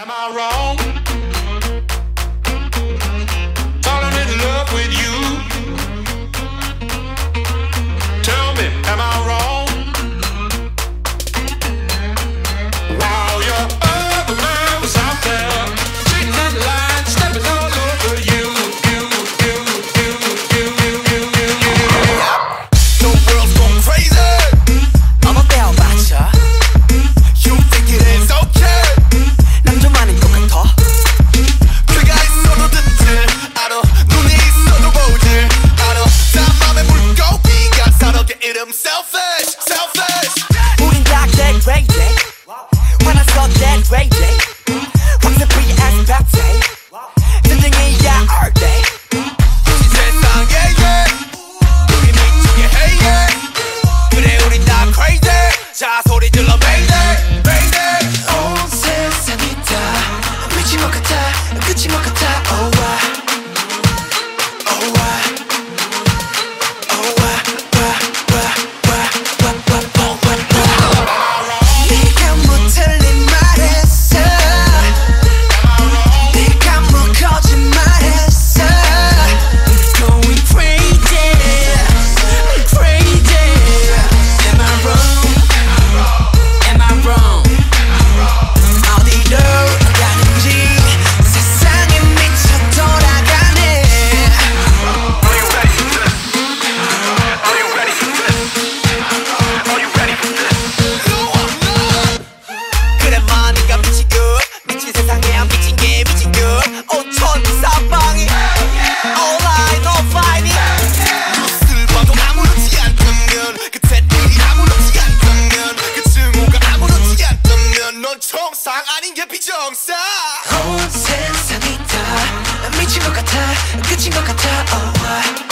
Am I wrong? great day. 온 세상이 다 미친 것 같아 끝인 것 같아 oh,